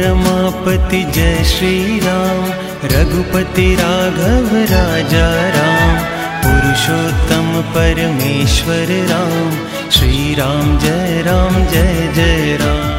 रमापति जय श्रीराम रघुपति राघव राजा राम पुरुषोत्तम परमेश्वर राम श्रीराम जय राम जय जय राम।